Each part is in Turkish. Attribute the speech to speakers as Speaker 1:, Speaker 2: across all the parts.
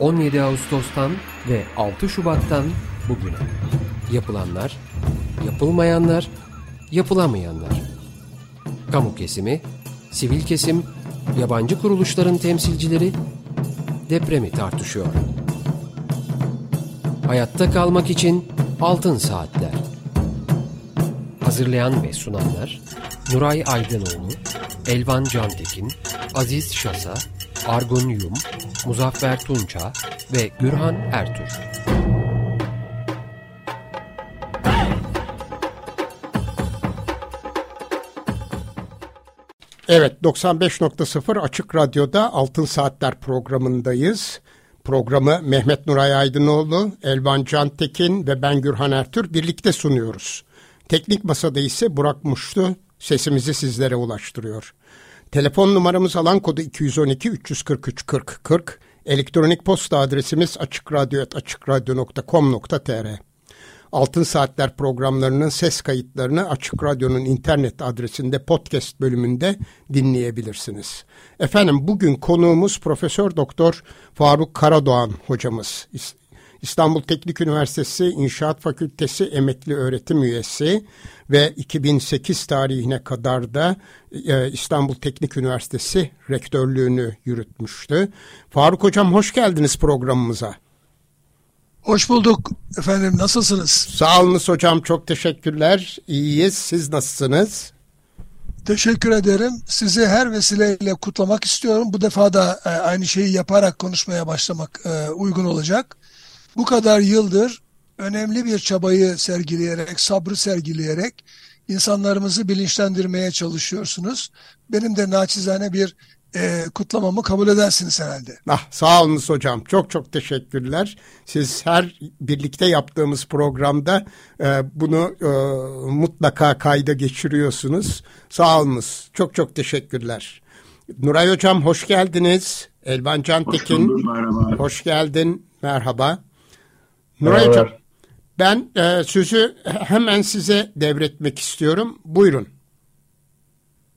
Speaker 1: 17 Ağustos'tan ve 6 Şubat'tan bugüne. Yapılanlar, yapılmayanlar, yapılamayanlar. Kamu kesimi, sivil kesim, yabancı kuruluşların temsilcileri depremi tartışıyor. Hayatta kalmak için altın saatler. Hazırlayan ve sunanlar Nuray Aydınoğlu, Elvan Cantekin, Aziz Şasa, Argun Yum, Muzaffer Tunça ve Gürhan Ertür.
Speaker 2: Evet 95.0 Açık Radyo'da Altın Saatler programındayız. Programı Mehmet Nuray Aydınoğlu, Elvan Cantekin ve ben Gürhan Ertür birlikte sunuyoruz. Teknik masada ise Burak Muştu sesimizi sizlere ulaştırıyor. Telefon numaramız alan kodu 212 343 40 40. Elektronik posta adresimiz açıkradyo.com.tr Altın Saatler programlarının ses kayıtlarını Açık Radyo'nun internet adresinde podcast bölümünde dinleyebilirsiniz. Efendim bugün konuğumuz Profesör Doktor Faruk Karadoğan hocamız. İstanbul Teknik Üniversitesi İnşaat Fakültesi emekli öğretim üyesi ve 2008 tarihine kadar da e, İstanbul Teknik Üniversitesi rektörlüğünü yürütmüştü. Faruk Hocam hoş geldiniz programımıza.
Speaker 3: Hoş bulduk efendim nasılsınız?
Speaker 2: Sağ olunuz hocam çok teşekkürler. İyiyiz siz nasılsınız?
Speaker 3: Teşekkür ederim. Sizi her vesileyle kutlamak istiyorum. Bu defa da e, aynı şeyi yaparak konuşmaya başlamak e, uygun olacak. Bu kadar yıldır önemli bir çabayı sergileyerek, sabrı sergileyerek insanlarımızı bilinçlendirmeye çalışıyorsunuz. Benim de naçizane bir e, kutlamamı kabul edersiniz herhalde.
Speaker 2: Ah, sağ olunuz hocam. Çok çok teşekkürler. Siz her birlikte yaptığımız programda e, bunu e, mutlaka kayda geçiriyorsunuz. Sağ olunuz. Çok çok teşekkürler. Nuray Hocam hoş geldiniz. Elvan Cantekin. Hoş,
Speaker 4: merhaba.
Speaker 2: hoş geldin. Merhaba. Nuray Hocam ben e, sözü hemen size devretmek istiyorum. Buyurun.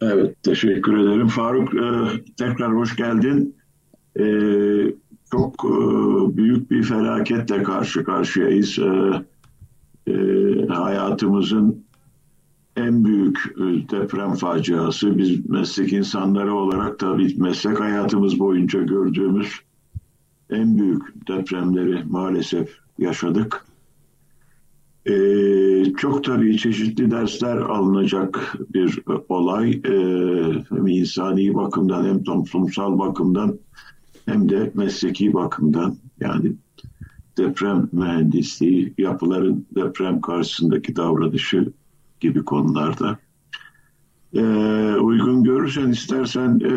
Speaker 4: Evet, teşekkür ederim. Faruk, e, tekrar hoş geldin. E, çok e, büyük bir felaketle karşı karşıyayız. E, e, hayatımızın en büyük e, deprem faciası. Biz meslek insanları olarak tabii meslek hayatımız boyunca gördüğümüz en büyük depremleri maalesef yaşadık. Ee, çok tabii çeşitli dersler alınacak bir olay. Ee, hem insani bakımdan hem toplumsal bakımdan hem de mesleki bakımdan. Yani deprem mühendisliği, yapıların deprem karşısındaki davranışı gibi konularda. Ee, uygun görürsen istersen e,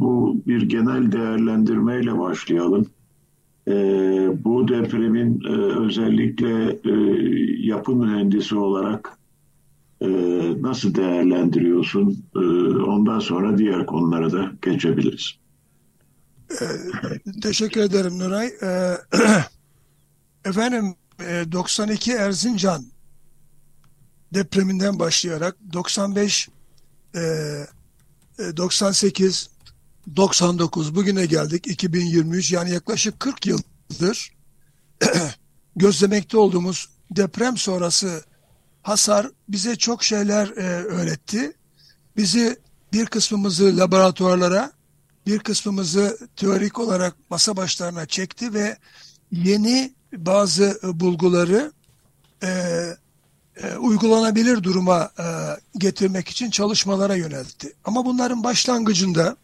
Speaker 4: bu bir genel değerlendirmeyle başlayalım. E, bu depremin e, özellikle e, yapı mühendisi olarak e, nasıl değerlendiriyorsun? E, ondan sonra diğer konulara da geçebiliriz.
Speaker 3: E, teşekkür ederim Nuray. E, efendim e, 92 Erzincan depreminden başlayarak 95 e, 98 99 bugüne geldik 2023 yani yaklaşık 40 yıldır gözlemekte olduğumuz deprem sonrası hasar bize çok şeyler e, öğretti. Bizi bir kısmımızı laboratuvarlara, bir kısmımızı teorik olarak masa başlarına çekti ve yeni bazı bulguları e, e, uygulanabilir duruma e, getirmek için çalışmalara yöneltti. Ama bunların başlangıcında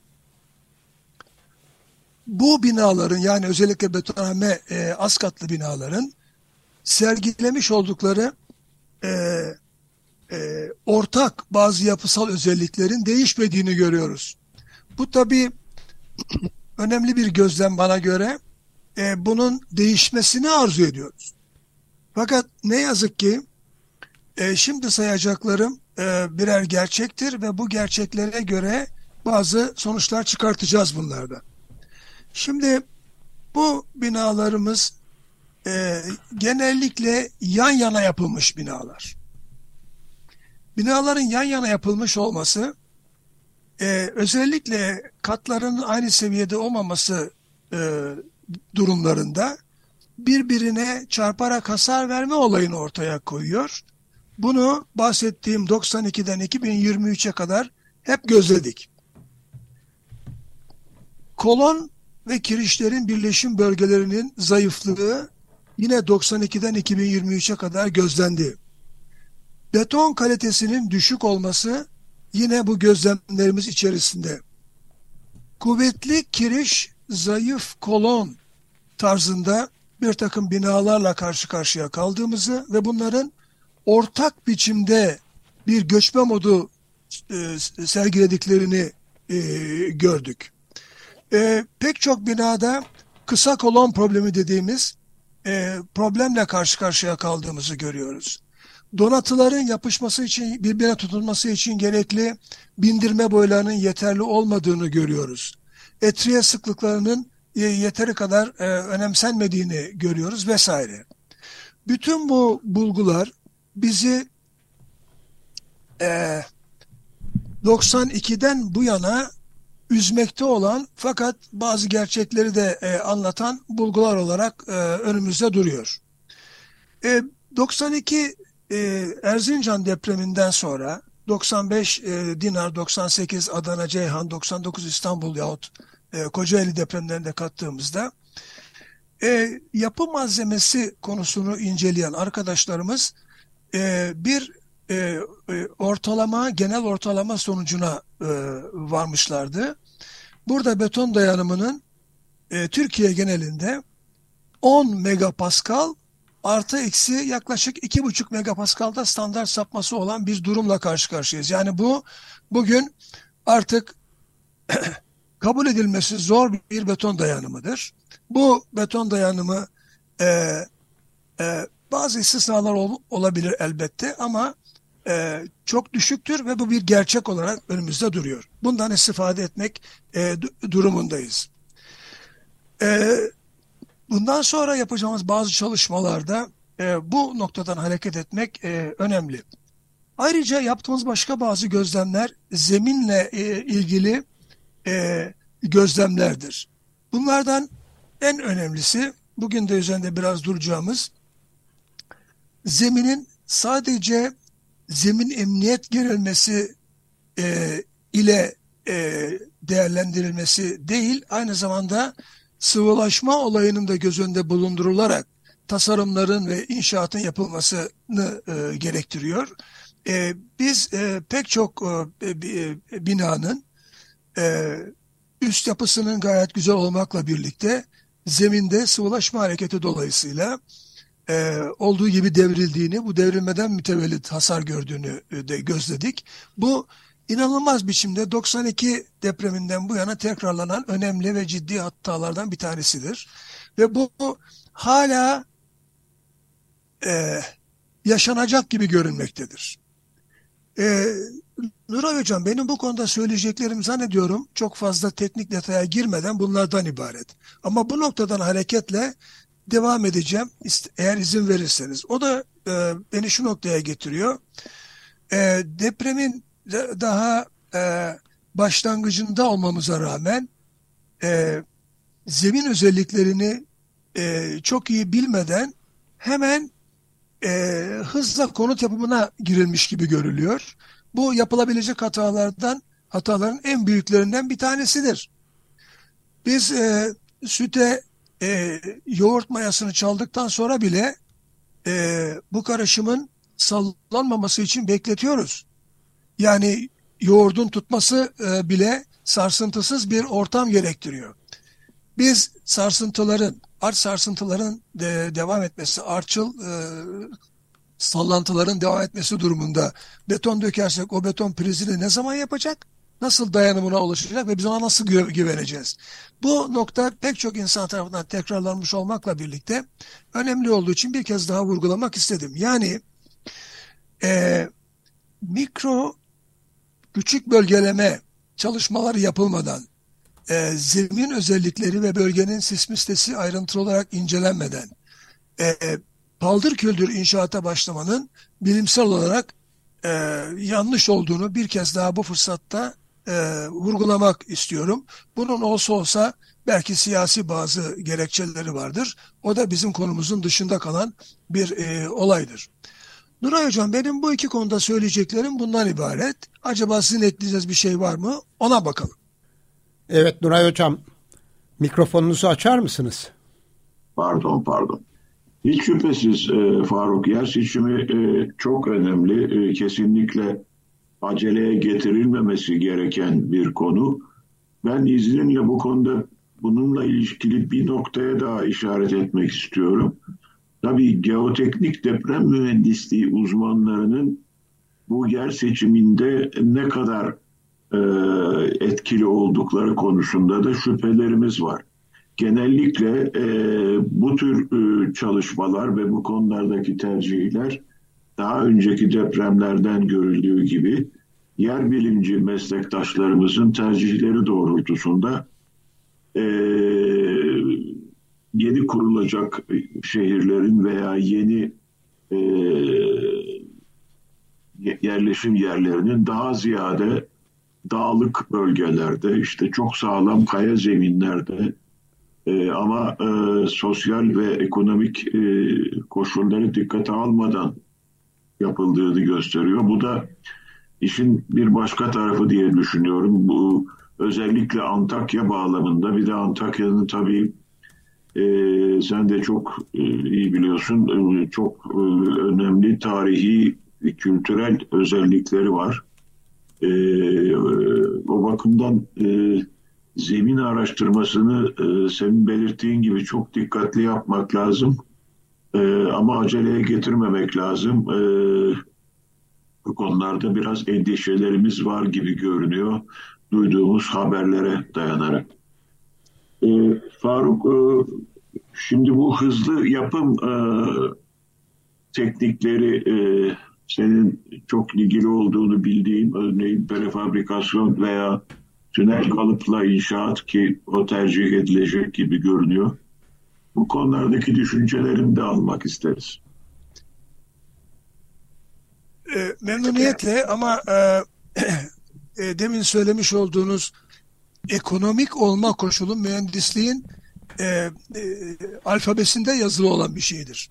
Speaker 3: bu binaların yani özellikle betonarme e, az katlı binaların sergilemiş oldukları e, e, ortak bazı yapısal özelliklerin değişmediğini görüyoruz. Bu tabi önemli bir gözlem bana göre. E, bunun değişmesini arzu ediyoruz. Fakat ne yazık ki e, şimdi sayacaklarım e, birer gerçektir ve bu gerçeklere göre bazı sonuçlar çıkartacağız bunlardan. Şimdi bu binalarımız e, genellikle yan yana yapılmış binalar. Binaların yan yana yapılmış olması e, özellikle katların aynı seviyede olmaması e, durumlarında birbirine çarparak hasar verme olayını ortaya koyuyor. Bunu bahsettiğim 92'den 2023'e kadar hep gözledik. Kolon ve kirişlerin birleşim bölgelerinin zayıflığı yine 92'den 2023'e kadar gözlendi. Beton kalitesinin düşük olması yine bu gözlemlerimiz içerisinde. Kuvvetli kiriş, zayıf kolon tarzında bir takım binalarla karşı karşıya kaldığımızı ve bunların ortak biçimde bir göçme modu e, sergilediklerini e, gördük. E, pek çok binada kısa kolon problemi dediğimiz e, problemle karşı karşıya kaldığımızı görüyoruz. Donatıların yapışması için, birbirine tutulması için gerekli bindirme boylarının yeterli olmadığını görüyoruz. Etriye sıklıklarının yeteri kadar e, önemsenmediğini görüyoruz vesaire. Bütün bu bulgular bizi e, 92'den bu yana üzmekte olan fakat bazı gerçekleri de e, anlatan bulgular olarak e, önümüzde duruyor. E, 92 e, Erzincan depreminden sonra 95 e, Dinar, 98 Adana Ceyhan, 99 İstanbul yahut e, Kocaeli depremlerinde kattığımızda e, yapı malzemesi konusunu inceleyen arkadaşlarımız e, bir e, e, ortalama, genel ortalama sonucuna e, varmışlardı. Burada beton dayanımının e, Türkiye genelinde 10 megapascal artı eksi yaklaşık 2,5 megapascalda standart sapması olan bir durumla karşı karşıyayız. Yani bu bugün artık kabul edilmesi zor bir beton dayanımıdır. Bu beton dayanımı e, e, bazı istisnalar ol, olabilir elbette ama e, çok düşüktür ve bu bir gerçek olarak önümüzde duruyor. Bundan istifade etmek e, durumundayız. E, bundan sonra yapacağımız bazı çalışmalarda e, bu noktadan hareket etmek e, önemli. Ayrıca yaptığımız başka bazı gözlemler zeminle e, ilgili e, gözlemlerdir. Bunlardan en önemlisi bugün de üzerinde biraz duracağımız zeminin sadece zemin emniyet gerilmesi e, ile e, değerlendirilmesi değil aynı zamanda sıvılaşma olayının da göz önünde bulundurularak tasarımların ve inşaatın yapılmasını e, gerektiriyor. E, biz e, pek çok e, e, binanın e, üst yapısının gayet güzel olmakla birlikte zeminde sıvılaşma hareketi dolayısıyla e, olduğu gibi devrildiğini, bu devrilmeden mütevellit hasar gördüğünü e, de gözledik. Bu inanılmaz biçimde 92 depreminden bu yana tekrarlanan önemli ve ciddi hatalardan bir tanesidir. Ve bu, hala e, yaşanacak gibi görünmektedir. E, Nuray Hocam benim bu konuda söyleyeceklerim zannediyorum çok fazla teknik detaya girmeden bunlardan ibaret. Ama bu noktadan hareketle devam edeceğim eğer izin verirseniz. O da e, beni şu noktaya getiriyor. E, depremin de, daha e, başlangıcında olmamıza rağmen e, zemin özelliklerini e, çok iyi bilmeden hemen e, hızla konut yapımına girilmiş gibi görülüyor. Bu yapılabilecek hatalardan hataların en büyüklerinden bir tanesidir. Biz e, süte e, yoğurt mayasını çaldıktan sonra bile e, bu karışımın sallanmaması için bekletiyoruz. Yani yoğurdun tutması e, bile sarsıntısız bir ortam gerektiriyor. Biz sarsıntıların, arç sarsıntıların de, devam etmesi, arçıl e, sallantıların devam etmesi durumunda beton dökersek o beton prizini ne zaman yapacak? Nasıl dayanımına ulaşacak ve biz ona nasıl gü güveneceğiz? Bu nokta pek çok insan tarafından tekrarlanmış olmakla birlikte önemli olduğu için bir kez daha vurgulamak istedim. Yani e, mikro küçük bölgeleme çalışmaları yapılmadan e, zemin özellikleri ve bölgenin sismistesi ayrıntılı olarak incelenmeden e, paldır küldür inşaata başlamanın bilimsel olarak e, yanlış olduğunu bir kez daha bu fırsatta e, vurgulamak istiyorum. Bunun olsa olsa belki siyasi bazı gerekçeleri vardır. O da bizim konumuzun dışında kalan bir e, olaydır. Nuray Hocam benim bu iki konuda söyleyeceklerim bundan ibaret. Acaba sizin ekleyeceğiniz bir şey var mı? Ona bakalım.
Speaker 2: Evet Nuray Hocam mikrofonunuzu açar mısınız?
Speaker 4: Pardon pardon. Hiç şüphesiz e, Faruk yer seçimi e, çok önemli. E, kesinlikle aceleye getirilmemesi gereken bir konu. Ben izninle bu konuda bununla ilişkili bir noktaya daha işaret etmek istiyorum. Tabii geoteknik deprem mühendisliği uzmanlarının bu yer seçiminde ne kadar e, etkili oldukları konusunda da şüphelerimiz var. Genellikle e, bu tür e, çalışmalar ve bu konulardaki tercihler daha önceki depremlerden görüldüğü gibi yer bilimci meslektaşlarımızın tercihleri doğrultusunda e, yeni kurulacak şehirlerin veya yeni e, yerleşim yerlerinin daha ziyade dağlık bölgelerde işte çok sağlam kaya zeminlerde e, ama e, sosyal ve ekonomik e, koşulları dikkate almadan yapıldığını gösteriyor. Bu da işin bir başka tarafı diye düşünüyorum. Bu özellikle Antakya bağlamında bir de Antakya'nın tabii e, sen de çok e, iyi biliyorsun e, çok e, önemli tarihi kültürel özellikleri var. E, o bakımdan e, zemin araştırmasını e, senin belirttiğin gibi çok dikkatli yapmak lazım. E, ama aceleye getirmemek lazım. E, bu konularda biraz endişelerimiz var gibi görünüyor duyduğumuz haberlere dayanarak. E, Faruk, e, şimdi bu hızlı yapım e, teknikleri e, senin çok ilgili olduğunu bildiğim örneğin prefabrikasyon veya tünel kalıpla inşaat ki o tercih edilecek gibi görünüyor. Bu konulardaki düşüncelerini de almak isteriz.
Speaker 3: E, memnuniyetle ama e, e, demin söylemiş olduğunuz ekonomik olma koşulu mühendisliğin e, e, alfabesinde yazılı olan bir şeydir.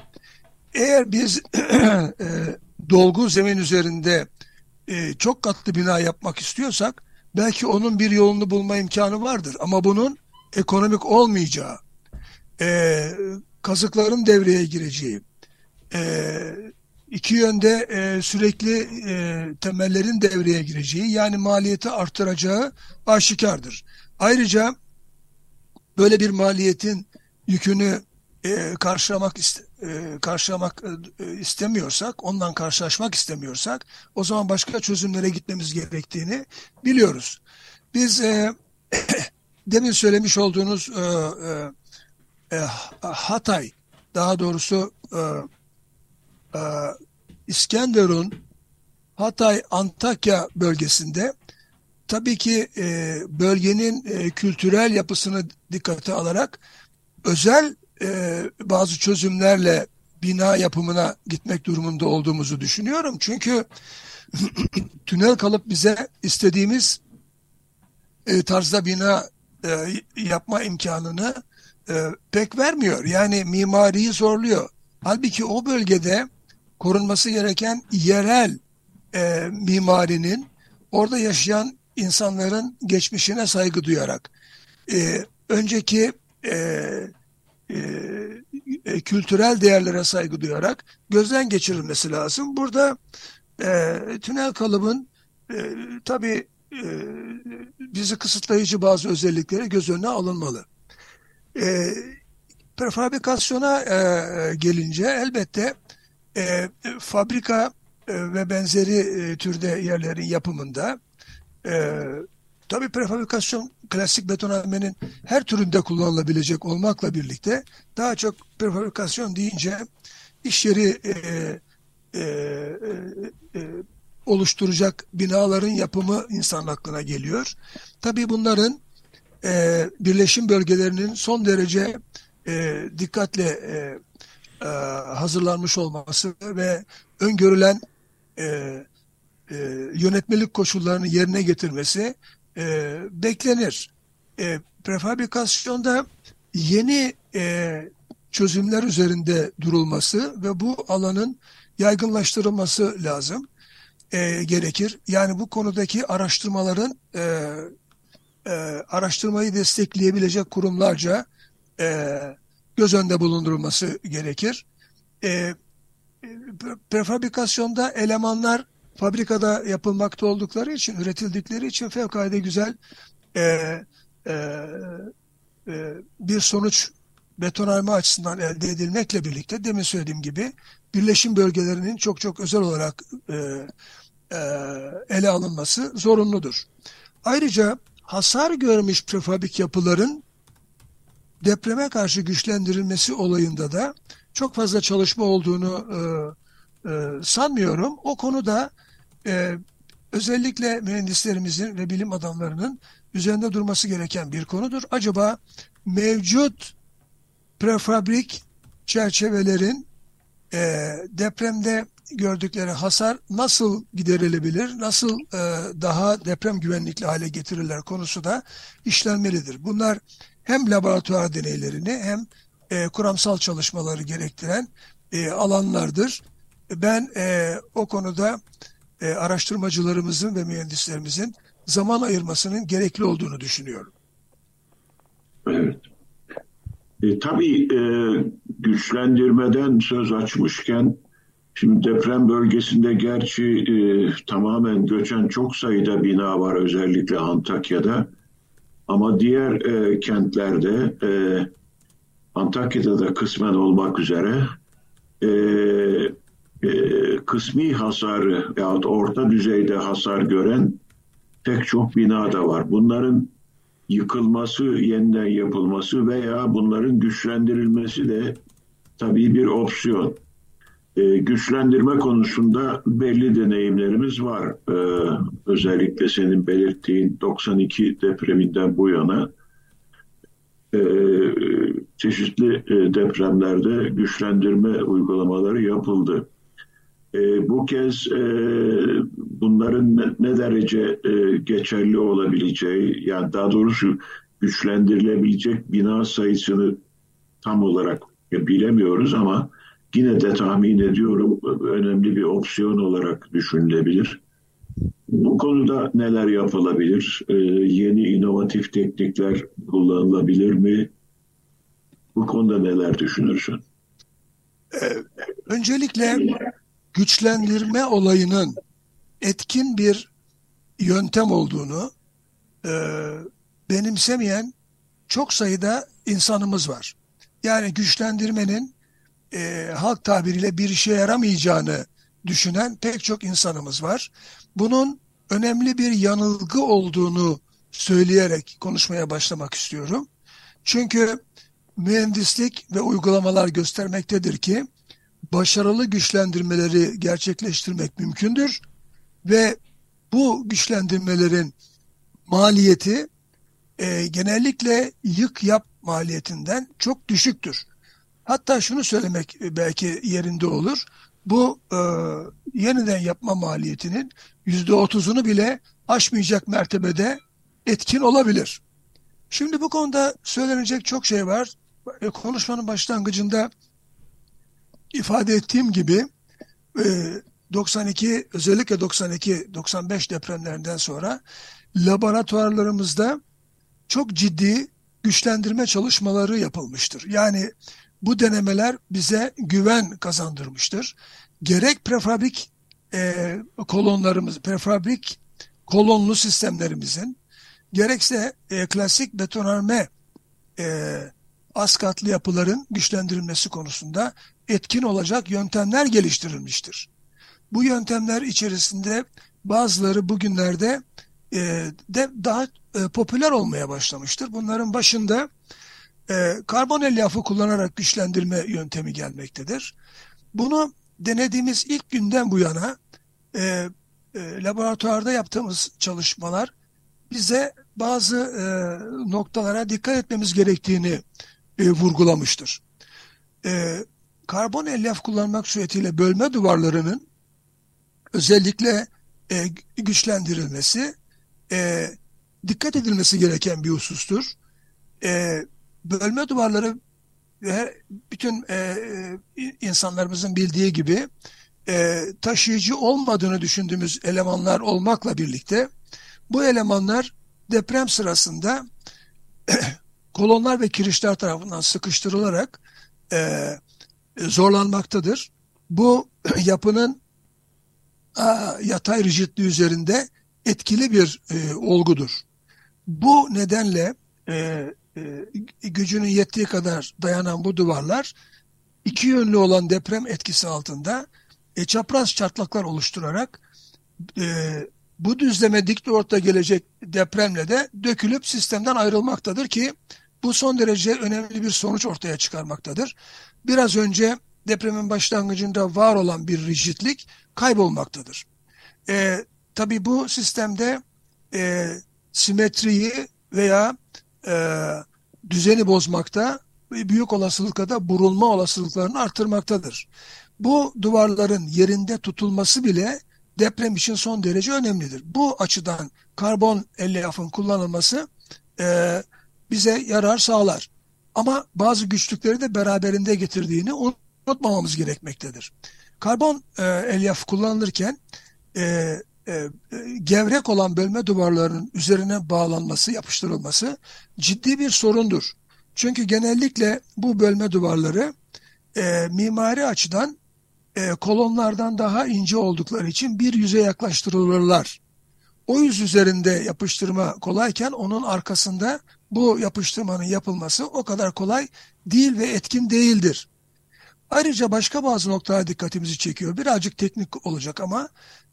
Speaker 3: Eğer biz e, dolgu zemin üzerinde e, çok katlı bina yapmak istiyorsak belki onun bir yolunu bulma imkanı vardır. Ama bunun ekonomik olmayacağı, e, kazıkların devreye gireceği, e, iki yönde e, sürekli e, temellerin devreye gireceği yani maliyeti artıracağı aşikardır. Ayrıca böyle bir maliyetin yükünü e, karşılamak iste, e, karşılamak e, istemiyorsak, ondan karşılaşmak istemiyorsak o zaman başka çözümlere gitmemiz gerektiğini biliyoruz. Biz e, demin söylemiş olduğunuz e, e, e Hatay, daha doğrusu e, e, İskenderun, Hatay, Antakya bölgesinde tabii ki e, bölgenin e, kültürel yapısını dikkate alarak özel e, bazı çözümlerle bina yapımına gitmek durumunda olduğumuzu düşünüyorum. Çünkü tünel kalıp bize istediğimiz e, tarzda bina e, yapma imkanını e, pek vermiyor. Yani mimariyi zorluyor. Halbuki o bölgede korunması gereken yerel e, mimarinin orada yaşayan insanların geçmişine saygı duyarak e, önceki e, e, e, kültürel değerlere saygı duyarak gözden geçirilmesi lazım. Burada e, tünel kalıbın e, tabii e, bizi kısıtlayıcı bazı özellikleri göz önüne alınmalı. E, prefabrikasyona e, gelince elbette e, fabrika e, ve benzeri e, türde yerlerin yapımında e, tabii prefabrikasyon klasik betonarmenin her türünde kullanılabilecek olmakla birlikte daha çok prefabrikasyon deyince iş yeri e, e, e, e, oluşturacak binaların yapımı insan aklına geliyor. Tabii bunların e, birleşim bölgelerinin son derece e, dikkatle e, e, hazırlanmış olması ve öngörülen e, e, yönetmelik koşullarını yerine getirmesi e, beklenir. E, prefabrikasyonda yeni e, çözümler üzerinde durulması ve bu alanın yaygınlaştırılması lazım e, gerekir. Yani bu konudaki araştırmaların e, e, araştırmayı destekleyebilecek kurumlarca e, göz önünde bulundurulması gerekir. E, prefabrikasyonda elemanlar fabrikada yapılmakta oldukları için, üretildikleri için fevkalade güzel e, e, e, bir sonuç betonarme açısından elde edilmekle birlikte demin söylediğim gibi birleşim bölgelerinin çok çok özel olarak e, e, ele alınması zorunludur. Ayrıca hasar görmüş prefabrik yapıların depreme karşı güçlendirilmesi olayında da çok fazla çalışma olduğunu e, e, sanmıyorum. O konuda e, özellikle mühendislerimizin ve bilim adamlarının üzerinde durması gereken bir konudur. Acaba mevcut prefabrik çerçevelerin e, depremde gördükleri hasar nasıl giderilebilir, nasıl e, daha deprem güvenlikli hale getirirler konusu da işlenmelidir. Bunlar hem laboratuvar deneylerini hem e, kuramsal çalışmaları gerektiren e, alanlardır. Ben e, o konuda e, araştırmacılarımızın ve mühendislerimizin zaman ayırmasının gerekli olduğunu düşünüyorum.
Speaker 4: Evet. E, tabii e, güçlendirmeden söz açmışken şimdi deprem bölgesinde gerçi e, tamamen göçen çok sayıda bina var özellikle Antakya'da. Ama diğer e, kentlerde e, Antakya'da da kısmen olmak üzere e, e, kısmi hasarı yahut orta düzeyde hasar gören pek çok bina da var. Bunların yıkılması, yeniden yapılması veya bunların güçlendirilmesi de tabii bir opsiyon. Ee, güçlendirme konusunda belli deneyimlerimiz var. Ee, özellikle senin belirttiğin 92 depreminden bu yana e, çeşitli e, depremlerde güçlendirme uygulamaları yapıldı. E, bu kez e, bunların ne, ne derece e, geçerli olabileceği, yani daha doğrusu güçlendirilebilecek bina sayısını tam olarak bilemiyoruz ama yine de tahmin ediyorum önemli bir opsiyon olarak düşünülebilir. Bu konuda neler yapılabilir? Ee, yeni inovatif teknikler kullanılabilir mi? Bu konuda neler düşünürsün?
Speaker 3: Ee, öncelikle güçlendirme olayının etkin bir yöntem olduğunu e, benimsemeyen çok sayıda insanımız var. Yani güçlendirmenin e, halk tabiriyle bir işe yaramayacağını düşünen pek çok insanımız var. Bunun önemli bir yanılgı olduğunu söyleyerek konuşmaya başlamak istiyorum. Çünkü mühendislik ve uygulamalar göstermektedir ki başarılı güçlendirmeleri gerçekleştirmek mümkündür ve bu güçlendirmelerin maliyeti e, genellikle yık yap maliyetinden çok düşüktür. Hatta şunu söylemek belki yerinde olur. Bu e, yeniden yapma maliyetinin yüzde otuzunu bile aşmayacak mertebede etkin olabilir. Şimdi bu konuda söylenecek çok şey var. E, konuşmanın başlangıcında ifade ettiğim gibi 92 e, özellikle 92-95 depremlerinden sonra laboratuvarlarımızda çok ciddi güçlendirme çalışmaları yapılmıştır. Yani bu denemeler bize güven kazandırmıştır. Gerek prefabrik e, kolonlarımız, prefabrik kolonlu sistemlerimizin gerekse e, klasik betonarme e, az katlı yapıların güçlendirilmesi konusunda etkin olacak yöntemler geliştirilmiştir. Bu yöntemler içerisinde bazıları bugünlerde e, de daha e, popüler olmaya başlamıştır. Bunların başında e, karbon elyafı kullanarak güçlendirme yöntemi gelmektedir. Bunu denediğimiz ilk günden bu yana e, e, laboratuvarda yaptığımız çalışmalar bize bazı e, noktalara dikkat etmemiz gerektiğini e, vurgulamıştır. E, karbon elyaf kullanmak suretiyle bölme duvarlarının özellikle e, güçlendirilmesi e, dikkat edilmesi gereken bir husustur. E, bölme duvarları ve bütün e, e, insanlarımızın bildiği gibi e, taşıyıcı olmadığını düşündüğümüz elemanlar olmakla birlikte bu elemanlar deprem sırasında kolonlar ve kirişler tarafından sıkıştırılarak e, zorlanmaktadır. Bu yapının a, yatay rigidliği üzerinde etkili bir e, olgudur. Bu nedenle e, e, gücünün yettiği kadar dayanan bu duvarlar iki yönlü olan deprem etkisi altında e, çapraz çatlaklar oluşturarak e, bu düzleme dik doğrultuda gelecek depremle de dökülüp sistemden ayrılmaktadır ki bu son derece önemli bir sonuç ortaya çıkarmaktadır. Biraz önce depremin başlangıcında var olan bir rigidlik kaybolmaktadır. E, tabii bu sistemde e, simetriyi veya e, düzeni bozmakta büyük olasılıkla da burulma olasılıklarını artırmaktadır. Bu duvarların yerinde tutulması bile deprem için son derece önemlidir. Bu açıdan karbon elyafın kullanılması e, bize yarar sağlar. Ama bazı güçlükleri de beraberinde getirdiğini unutmamamız gerekmektedir. Karbon e, elyaf kullanılırken e, e, gevrek olan bölme duvarlarının üzerine bağlanması, yapıştırılması ciddi bir sorundur. Çünkü genellikle bu bölme duvarları e, mimari açıdan e, kolonlardan daha ince oldukları için bir yüze yaklaştırılırlar. O yüz üzerinde yapıştırma kolayken onun arkasında bu yapıştırmanın yapılması o kadar kolay değil ve etkin değildir. Ayrıca başka bazı noktalara dikkatimizi çekiyor. Birazcık teknik olacak ama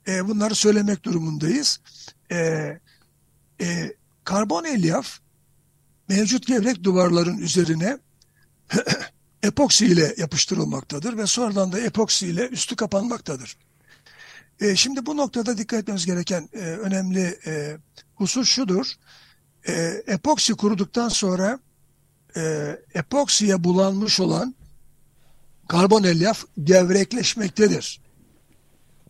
Speaker 3: e, bunları söylemek durumundayız. E, e, karbon elyaf mevcut gevrek duvarların üzerine epoksi ile yapıştırılmaktadır ve sonradan da epoksi ile üstü kapanmaktadır. E, şimdi bu noktada dikkat etmemiz gereken e, önemli e, husus şudur. E, epoksi kuruduktan sonra e, epoksiye bulanmış olan karbon elyaf gevrekleşmektedir.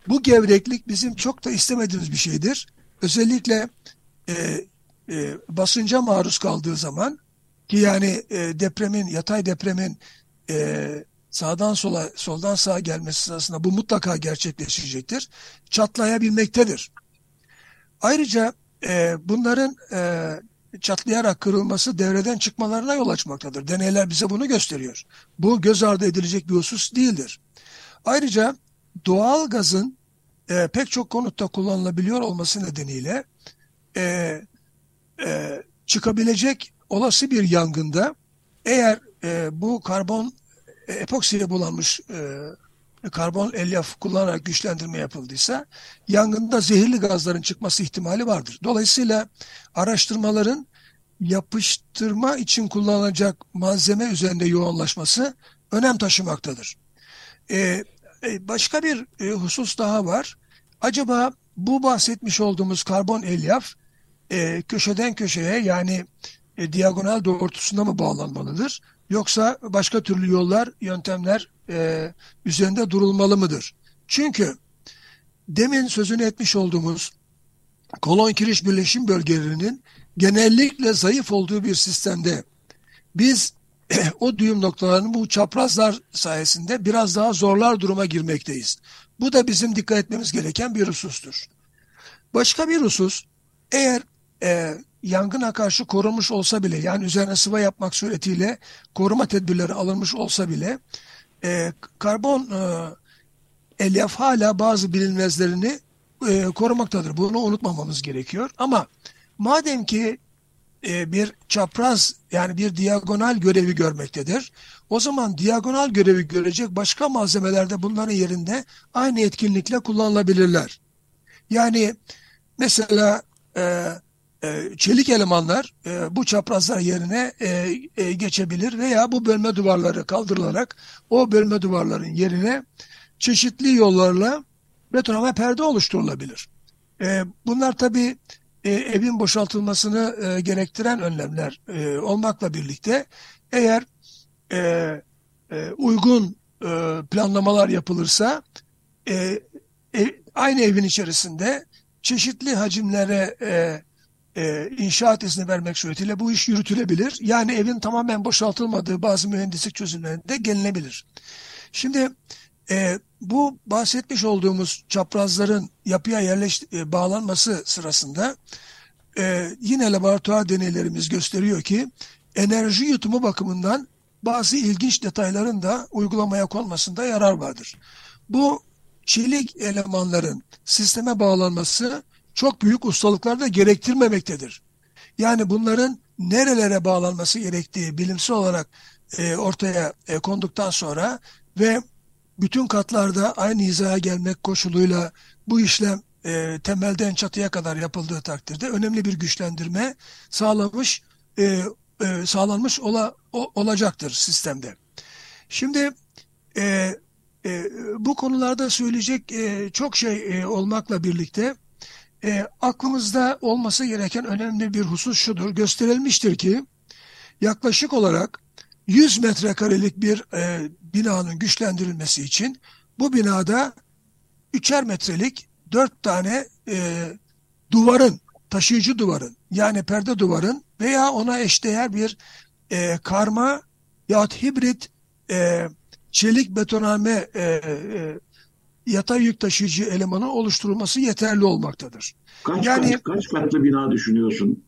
Speaker 3: Bu gevreklik bizim çok da istemediğimiz bir şeydir. Özellikle e, e, basınca maruz kaldığı zaman ki yani e, depremin, yatay depremin e, sağdan sola, soldan sağa gelmesi sırasında bu mutlaka gerçekleşecektir. Çatlayabilmektedir. Ayrıca e, bunların e, çatlayarak kırılması devreden çıkmalarına yol açmaktadır. Deneyler bize bunu gösteriyor. Bu göz ardı edilecek bir husus değildir. Ayrıca doğal gazın e, pek çok konutta kullanılabiliyor olması nedeniyle e, e, çıkabilecek olası bir yangında eğer e, bu karbon e, epoksiyle bulanmış e, karbon elyaf kullanarak güçlendirme yapıldıysa yangında zehirli gazların çıkması ihtimali vardır. Dolayısıyla araştırmaların yapıştırma için kullanılacak malzeme üzerinde yoğunlaşması önem taşımaktadır. E, başka bir e, husus daha var. Acaba bu bahsetmiş olduğumuz karbon elyaf e, köşeden köşeye yani e, diagonal doğrultusunda mı bağlanmalıdır? Yoksa başka türlü yollar, yöntemler e, üzerinde durulmalı mıdır? Çünkü demin sözünü etmiş olduğumuz kolon kiriş birleşim bölgelerinin genellikle zayıf olduğu bir sistemde biz o düğüm noktalarının bu çaprazlar sayesinde biraz daha zorlar duruma girmekteyiz. Bu da bizim dikkat etmemiz gereken bir husustur. Başka bir husus, eğer e, yangına karşı korunmuş olsa bile, yani üzerine sıva yapmak suretiyle koruma tedbirleri alınmış olsa bile, e, karbon e, elyaf hala bazı bilinmezlerini e, korumaktadır. Bunu unutmamamız gerekiyor. Ama madem ki e, bir çapraz yani bir diagonal görevi görmektedir. O zaman diagonal görevi görecek başka malzemelerde bunların yerinde aynı etkinlikle kullanılabilirler. Yani mesela e, e, çelik elemanlar e, bu çaprazlar yerine e, e, geçebilir veya bu bölme duvarları kaldırılarak o bölme duvarların yerine çeşitli yollarla betonarme perde oluşturulabilir. E, bunlar tabii e, evin boşaltılmasını e, gerektiren önlemler e, olmakla birlikte eğer e, e, uygun e, planlamalar yapılırsa e, e, aynı evin içerisinde çeşitli hacimlere e, e, inşaat izni vermek suretiyle bu iş yürütülebilir. Yani evin tamamen boşaltılmadığı bazı mühendislik çözümlerinde gelinebilir. Şimdi e, bu bahsetmiş olduğumuz çaprazların yapıya yerleş e, bağlanması sırasında e, yine laboratuvar deneylerimiz gösteriyor ki enerji yutumu bakımından bazı ilginç detayların da uygulamaya konmasında yarar vardır. Bu çelik elemanların sisteme bağlanması çok büyük ustalıklar da gerektirmemektedir. Yani bunların nerelere bağlanması gerektiği bilimsel olarak e, ortaya e, konduktan sonra ve bütün katlarda aynı hizaya gelmek koşuluyla bu işlem e, temelden çatıya kadar yapıldığı takdirde önemli bir güçlendirme sağlamış e, e, sağlanmış ola, o, olacaktır sistemde. Şimdi e, e, bu konularda söyleyecek e, çok şey e, olmakla birlikte e, aklımızda olması gereken önemli bir husus şudur. Gösterilmiştir ki yaklaşık olarak 100 metrekarelik bir e, binanın güçlendirilmesi için bu binada üçer metrelik dört tane e, duvarın, taşıyıcı duvarın yani perde duvarın veya ona eşdeğer bir e, karma yahut hibrit e, çelik betonarme e, e, yatay yük taşıyıcı elemanı oluşturulması yeterli olmaktadır.
Speaker 4: Kaç, yani kaç, kaç katlı bina düşünüyorsun?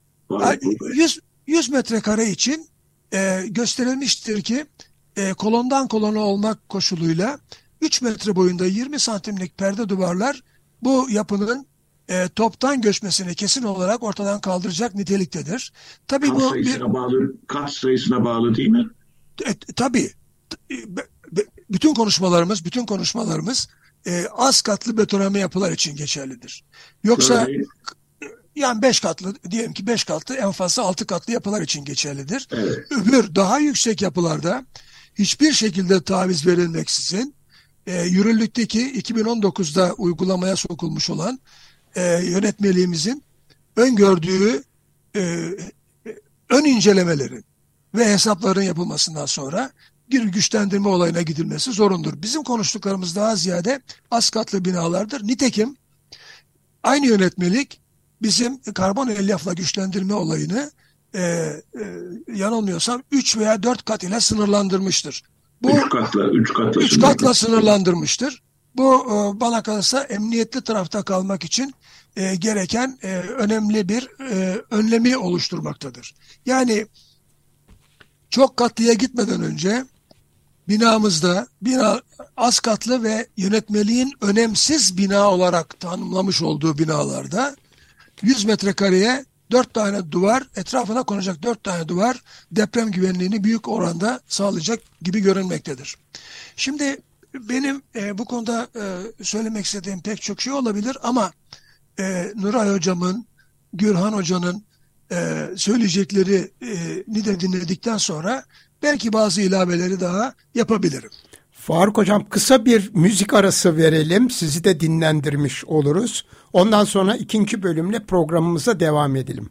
Speaker 3: 100, 100 metrekare için e, gösterilmiştir ki e, kolondan kolona olmak koşuluyla 3 metre boyunda 20 santimlik perde duvarlar bu yapının e, toptan göçmesini kesin olarak ortadan kaldıracak niteliktedir.
Speaker 4: Tabii kat bu sayısına bir, bağlı, kat sayısına bağlı değil mi?
Speaker 3: E, tabii. E, bütün konuşmalarımız, bütün konuşmalarımız e, az katlı betonarme yapılar için geçerlidir. Yoksa Öyle. Yani beş katlı diyelim ki beş katlı en fazla altı katlı yapılar için geçerlidir. Evet. Öbür daha yüksek yapılarda hiçbir şekilde taviz verilmeksizin e, yürürlükteki 2019'da uygulamaya sokulmuş olan e, yönetmeliğimizin öngördüğü e, ön incelemelerin ve hesapların yapılmasından sonra bir güçlendirme olayına gidilmesi zorundur. Bizim konuştuklarımız daha ziyade az katlı binalardır. Nitekim aynı yönetmelik bizim karbon elyafla güçlendirme olayını e, e, yanılmıyorsam 3 veya 4 kat ile sınırlandırmıştır.
Speaker 4: Bu 3 katla 3 katla,
Speaker 3: üç katla sınırlandırmıştır. Bu e, bana kalırsa emniyetli tarafta kalmak için e, gereken e, önemli bir e, önlemi oluşturmaktadır. Yani çok katlıya gitmeden önce binamızda bina az katlı ve yönetmeliğin önemsiz bina olarak tanımlamış olduğu binalarda 100 metrekareye 4 tane duvar, etrafına konacak 4 tane duvar deprem güvenliğini büyük oranda sağlayacak gibi görünmektedir. Şimdi benim e, bu konuda e, söylemek istediğim pek çok şey olabilir ama e, Nuray Hocam'ın, Gürhan Hoca'nın e, söyleyeceklerini de dinledikten sonra belki bazı ilaveleri daha yapabilirim.
Speaker 2: Faruk Hocam kısa bir müzik arası verelim. Sizi de dinlendirmiş oluruz. Ondan sonra ikinci bölümle programımıza devam edelim.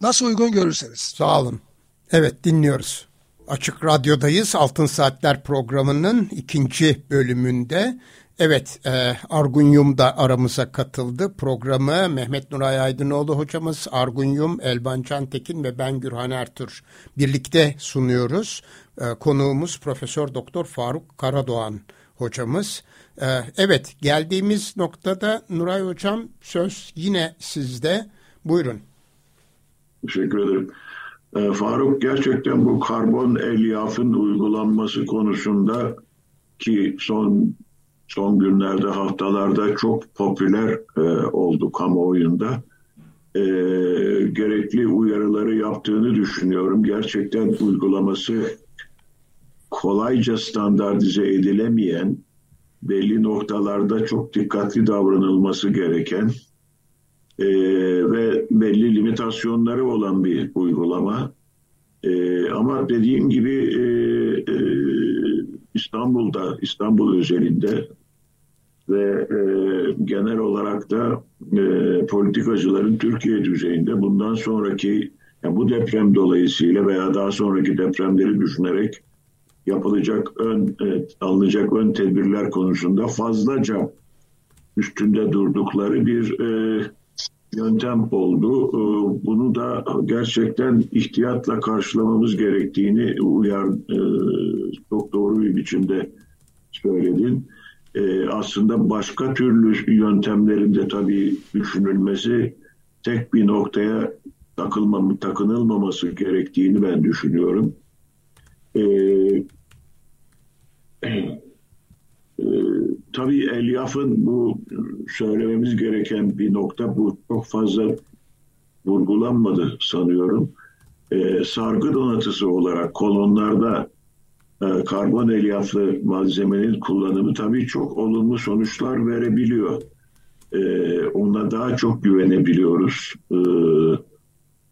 Speaker 3: Nasıl uygun görürseniz.
Speaker 2: Sağ olun. Evet dinliyoruz. Açık Radyo'dayız. Altın Saatler programının ikinci bölümünde. Evet, e, Argunyum da aramıza katıldı. Programı Mehmet Nuray Aydınoğlu hocamız, Argunyum, Elban Cantekin ve ben Gürhan Ertür birlikte sunuyoruz. E, konuğumuz Profesör Doktor Faruk Karadoğan hocamız. E, evet, geldiğimiz noktada Nuray hocam söz yine sizde. Buyurun.
Speaker 4: Teşekkür ederim. E, Faruk gerçekten bu karbon elyafın uygulanması konusunda ki son son günlerde haftalarda çok popüler e, oldu kamuoyunda. E, gerekli uyarıları yaptığını düşünüyorum. Gerçekten uygulaması kolayca standartize edilemeyen, belli noktalarda çok dikkatli davranılması gereken e, ve belli limitasyonları olan bir uygulama. E, ama dediğim gibi e, e, İstanbul'da, İstanbul özelinde ve e, genel olarak da e, politikacıların Türkiye düzeyinde bundan sonraki yani bu deprem dolayısıyla veya daha sonraki depremleri düşünerek yapılacak ön evet, alınacak ön tedbirler konusunda fazlaca üstünde durdukları bir e, yöntem oldu. Ee, bunu da gerçekten ihtiyatla karşılamamız gerektiğini uyar e, çok doğru bir biçimde söyledin. Ee, aslında başka türlü yöntemlerin de tabii düşünülmesi tek bir noktaya takılmam, takınılmaması gerektiğini ben düşünüyorum. Ee, e, tabii Elyaf'ın bu söylememiz gereken bir nokta bu çok fazla vurgulanmadı sanıyorum. Ee, sargı donatısı olarak kolonlarda e, karbon elyaflı malzemenin kullanımı tabii çok olumlu sonuçlar verebiliyor. Ee, ona daha çok güvenebiliyoruz.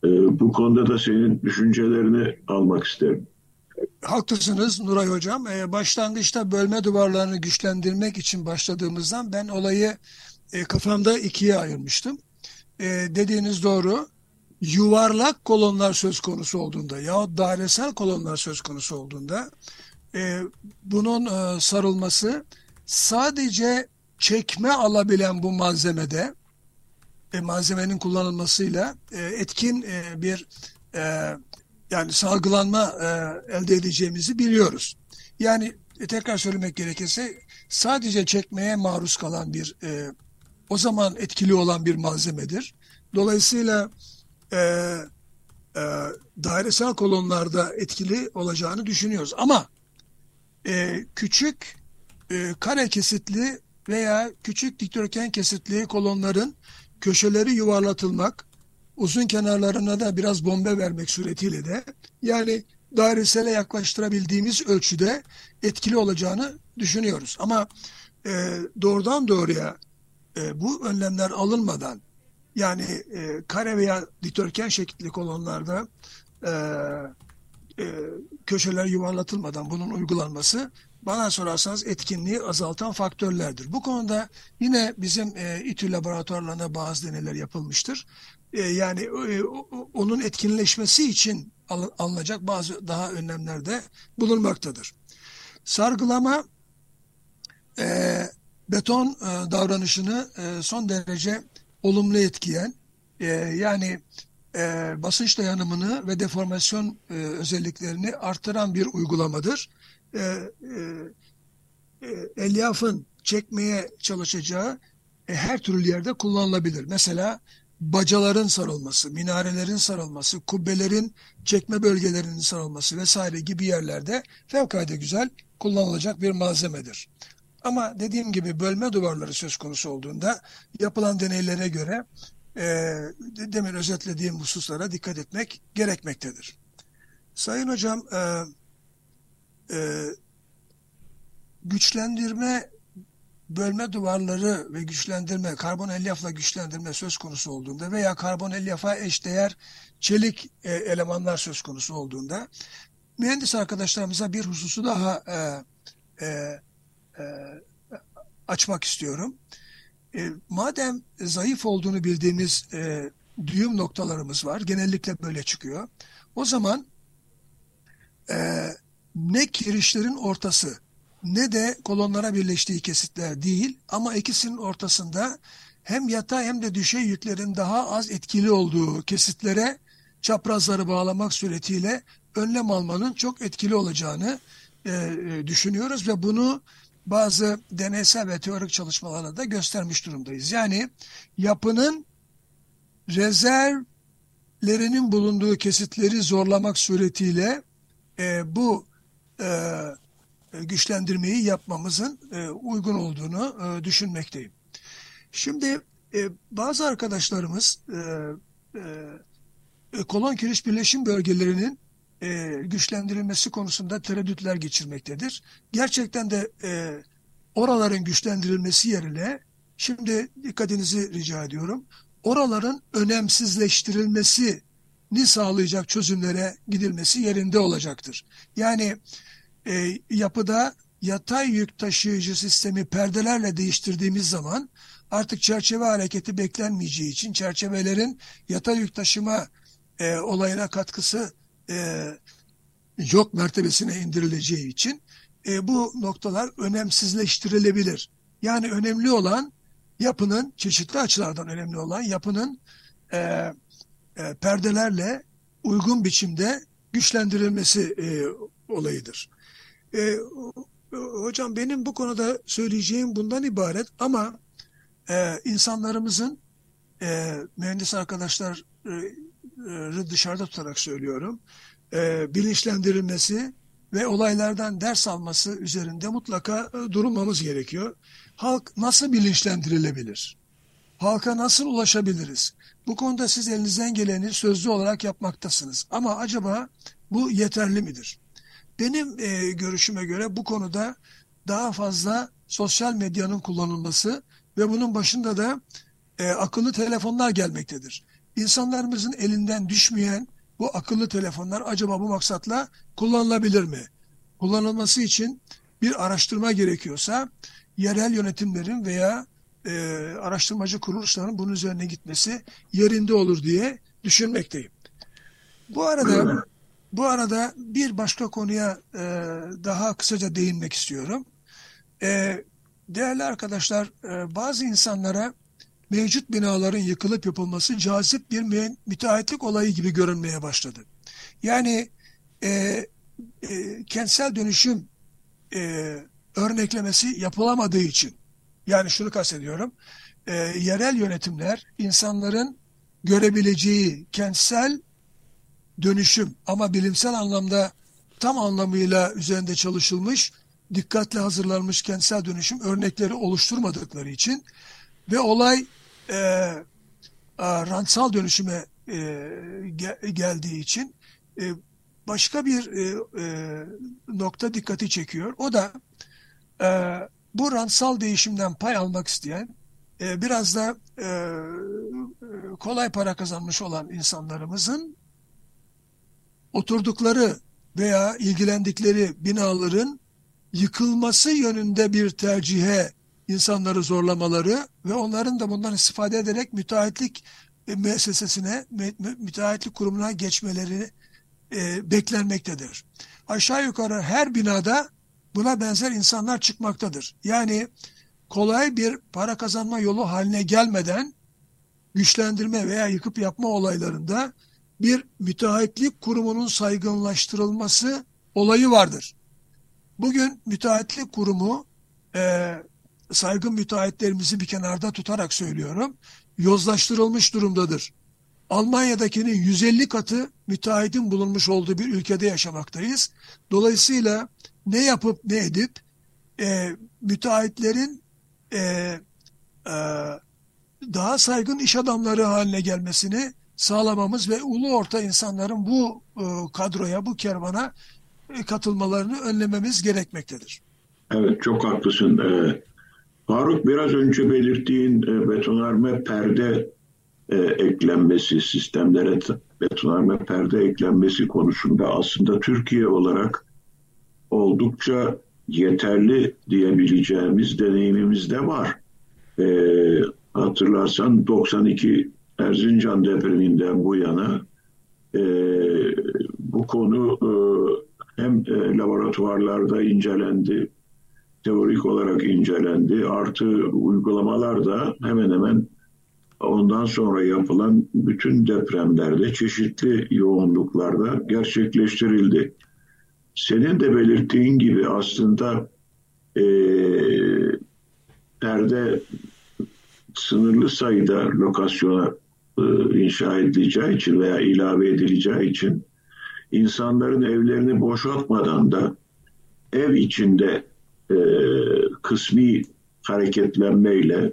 Speaker 4: E, bu konuda da senin düşüncelerini almak isterim.
Speaker 3: Haklısınız Nuray Hocam. Başlangıçta bölme duvarlarını güçlendirmek için başladığımızdan ben olayı e, kafamda ikiye ayırmıştım. E, dediğiniz doğru. Yuvarlak kolonlar söz konusu olduğunda yahut dairesel kolonlar söz konusu olduğunda e, bunun e, sarılması sadece çekme alabilen bu malzemede e, malzemenin kullanılmasıyla e, etkin e, bir e, yani salgılanma e, elde edeceğimizi biliyoruz. Yani e, tekrar söylemek gerekirse sadece çekmeye maruz kalan bir e, o zaman etkili olan bir malzemedir. Dolayısıyla e, e, dairesel kolonlarda etkili olacağını düşünüyoruz. Ama e, küçük e, kare kesitli veya küçük dikdörtgen kesitli kolonların köşeleri yuvarlatılmak, uzun kenarlarına da biraz bombe vermek suretiyle de yani dairesele yaklaştırabildiğimiz ölçüde etkili olacağını düşünüyoruz. Ama e, doğrudan doğruya e, bu önlemler alınmadan yani e, kare veya dikdörtgen şekilli kolonlarda e, e, köşeler yuvarlatılmadan bunun uygulanması bana sorarsanız etkinliği azaltan faktörlerdir. Bu konuda yine bizim e, İTÜ laboratuvarlarında bazı deneyler yapılmıştır. E, yani e, onun etkinleşmesi için al, alınacak bazı daha önlemlerde bulunmaktadır. Sargılama e, beton e, davranışını e, son derece olumlu etkileyen e, yani e, basınç dayanımını ve deformasyon e, özelliklerini artıran bir uygulamadır. E, e, e, elyafın çekmeye çalışacağı e, her türlü yerde kullanılabilir. Mesela bacaların sarılması, minarelerin sarılması, kubbelerin çekme bölgelerinin sarılması vesaire gibi yerlerde fevkalade güzel kullanılacak bir malzemedir. Ama dediğim gibi bölme duvarları söz konusu olduğunda yapılan deneylere göre e, demin özetlediğim hususlara dikkat etmek gerekmektedir. Sayın Hocam, e, e, güçlendirme bölme duvarları ve güçlendirme, karbon elyafla güçlendirme söz konusu olduğunda veya karbon elyafa eşdeğer çelik e, elemanlar söz konusu olduğunda mühendis arkadaşlarımıza bir hususu daha e, e, e, açmak istiyorum. E, madem zayıf olduğunu bildiğimiz e, düğüm noktalarımız var, genellikle böyle çıkıyor. O zaman e, ne kirişlerin ortası ne de kolonlara birleştiği kesitler değil ama ikisinin ortasında hem yatay hem de düşey yüklerin daha az etkili olduğu kesitlere çaprazları bağlamak suretiyle önlem almanın çok etkili olacağını e, e düşünüyoruz ve bunu bazı deneysel ve teorik çalışmalarla da göstermiş durumdayız. Yani yapının rezervlerinin bulunduğu kesitleri zorlamak suretiyle e, bu e, güçlendirmeyi yapmamızın e, uygun olduğunu e, düşünmekteyim. Şimdi e, bazı arkadaşlarımız e, e, kolon kiriş birleşim bölgelerinin e, güçlendirilmesi konusunda tereddütler geçirmektedir. Gerçekten de e, oraların güçlendirilmesi yerine şimdi dikkatinizi rica ediyorum. Oraların önemsizleştirilmesi ni sağlayacak çözümlere gidilmesi yerinde olacaktır. Yani e, yapıda yatay yük taşıyıcı sistemi perdelerle değiştirdiğimiz zaman artık çerçeve hareketi beklenmeyeceği için çerçevelerin yatay yük taşıma e, olayına katkısı e, yok mertebesine indirileceği için e, bu noktalar önemsizleştirilebilir. Yani önemli olan yapının çeşitli açılardan önemli olan yapının e, e, perdelerle uygun biçimde güçlendirilmesi e, olayıdır. E, hocam benim bu konuda söyleyeceğim bundan ibaret ama e, insanlarımızın e, mühendis arkadaşları dışarıda tutarak söylüyorum e, bilinçlendirilmesi ve olaylardan ders alması üzerinde mutlaka e, gerekiyor. Halk nasıl bilinçlendirilebilir? Halka nasıl ulaşabiliriz? Bu konuda siz elinizden geleni sözlü olarak yapmaktasınız. Ama acaba bu yeterli midir? Benim e, görüşüme göre bu konuda daha fazla sosyal medyanın kullanılması ve bunun başında da e, akıllı telefonlar gelmektedir. İnsanlarımızın elinden düşmeyen bu akıllı telefonlar acaba bu maksatla kullanılabilir mi? Kullanılması için bir araştırma gerekiyorsa yerel yönetimlerin veya e, araştırmacı kuruluşların bunun üzerine gitmesi yerinde olur diye düşünmekteyim. Bu arada bu arada bir başka konuya e, daha kısaca değinmek istiyorum. E, değerli arkadaşlar, e, bazı insanlara mevcut binaların yıkılıp yapılması cazip bir müteahhitlik olayı gibi görünmeye başladı. Yani e, e, kentsel dönüşüm e, örneklemesi yapılamadığı için yani şunu kastediyorum e, yerel yönetimler insanların görebileceği kentsel dönüşüm ama bilimsel anlamda tam anlamıyla üzerinde çalışılmış, dikkatle hazırlanmış kentsel dönüşüm örnekleri oluşturmadıkları için ve olay e, rantsal dönüşüme e, ge, geldiği için e, başka bir e, e, nokta dikkati çekiyor. O da e, bu rantsal değişimden pay almak isteyen e, biraz da e, kolay para kazanmış olan insanlarımızın oturdukları veya ilgilendikleri binaların yıkılması yönünde bir tercihe insanları zorlamaları ve onların da bundan istifade ederek müteahhitlik e, müessesesine, müteahhitlik kurumuna geçmeleri e, beklenmektedir. Aşağı yukarı her binada buna benzer insanlar çıkmaktadır. Yani kolay bir para kazanma yolu haline gelmeden güçlendirme veya yıkıp yapma olaylarında bir müteahhitlik kurumunun saygınlaştırılması olayı vardır. Bugün müteahhitlik kurumu e, saygın müteahhitlerimizi bir kenarda tutarak söylüyorum. Yozlaştırılmış durumdadır. Almanya'dakinin 150 katı müteahhitin bulunmuş olduğu bir ülkede yaşamaktayız. Dolayısıyla ne yapıp ne edip e, müteahhitlerin e, e, daha saygın iş adamları haline gelmesini sağlamamız ve ulu orta insanların bu e, kadroya, bu kervana e, katılmalarını önlememiz gerekmektedir.
Speaker 4: Evet çok haklısın. Ee, Faruk biraz önce belirttiğin e, betonarme perde e, eklenmesi, sistemlere betonarme perde eklenmesi konusunda aslında Türkiye olarak oldukça yeterli diyebileceğimiz deneyimimiz de var. E, hatırlarsan 92 Erzincan depreminden bu yana e, bu konu e, hem e, laboratuvarlarda incelendi teorik olarak incelendi. Artı uygulamalar da hemen hemen ondan sonra yapılan bütün depremlerde çeşitli yoğunluklarda gerçekleştirildi. Senin de belirttiğin gibi aslında e, perde sınırlı sayıda lokasyona e, inşa edileceği için veya ilave edileceği için insanların evlerini boşaltmadan da ev içinde e, kısmi hareketlenmeyle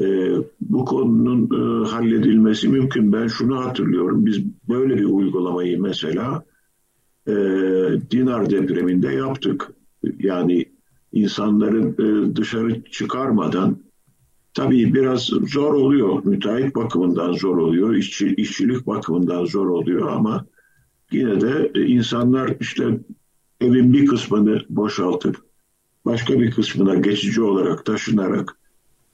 Speaker 4: e, bu konunun e, halledilmesi mümkün. Ben şunu hatırlıyorum. Biz böyle bir uygulamayı mesela e, Dinar depreminde yaptık. Yani insanların e, dışarı çıkarmadan tabii biraz zor oluyor. Müteahhit bakımından zor oluyor. işçi, işçilik bakımından zor oluyor ama yine de e, insanlar işte evin bir kısmını boşaltıp başka bir kısmına geçici olarak taşınarak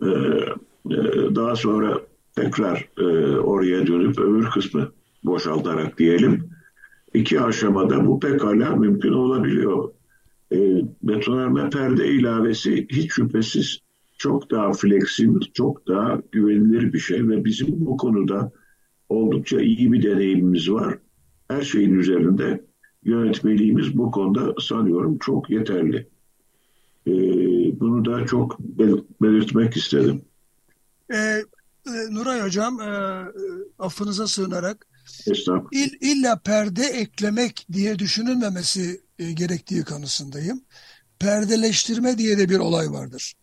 Speaker 4: e, e, daha sonra tekrar e, oraya dönüp öbür kısmı boşaltarak diyelim. iki aşamada bu pekala mümkün olabiliyor. E, betonarme perde ilavesi hiç şüphesiz çok daha fleksibil, çok daha güvenilir bir şey ve bizim bu konuda oldukça iyi bir deneyimimiz var. Her şeyin üzerinde yönetmeliğimiz bu konuda sanıyorum çok yeterli. Ee, bunu da çok belirtmek istedim.
Speaker 3: Ee, e, Nuray Hocam, e, affınıza sığınarak İll, illa perde eklemek diye düşünülmemesi e, gerektiği kanısındayım. Perdeleştirme diye de bir olay vardır.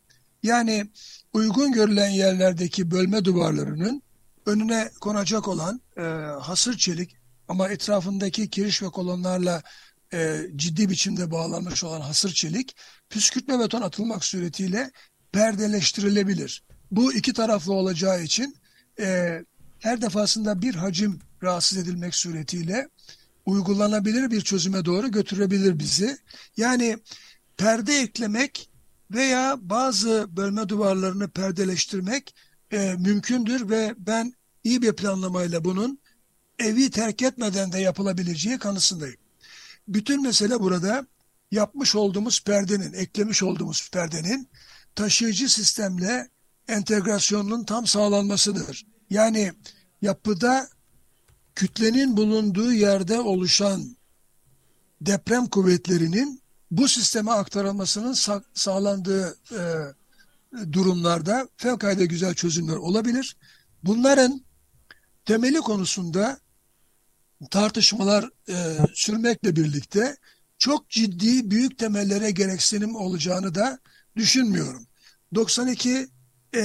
Speaker 3: Yani uygun görülen yerlerdeki bölme duvarlarının önüne konacak olan e, hasır çelik ama etrafındaki kiriş ve kolonlarla e, ciddi biçimde bağlanmış olan hasır çelik püskürtme beton atılmak suretiyle perdeleştirilebilir. Bu iki taraflı olacağı için e, her defasında bir hacim rahatsız edilmek suretiyle uygulanabilir bir çözüme doğru götürebilir bizi. Yani perde eklemek veya bazı bölme duvarlarını perdeleştirmek e, mümkündür ve ben iyi bir planlamayla bunun evi terk etmeden de yapılabileceği kanısındayım. Bütün mesele burada yapmış olduğumuz perdenin, eklemiş olduğumuz perdenin taşıyıcı sistemle entegrasyonunun tam sağlanmasıdır. Yani yapıda kütlenin bulunduğu yerde oluşan deprem kuvvetlerinin bu sisteme aktarılmasının sa sağlandığı e, durumlarda fevkalade güzel çözümler olabilir. Bunların temeli konusunda tartışmalar e, sürmekle birlikte çok ciddi büyük temellere gereksinim olacağını da düşünmüyorum. 92 e,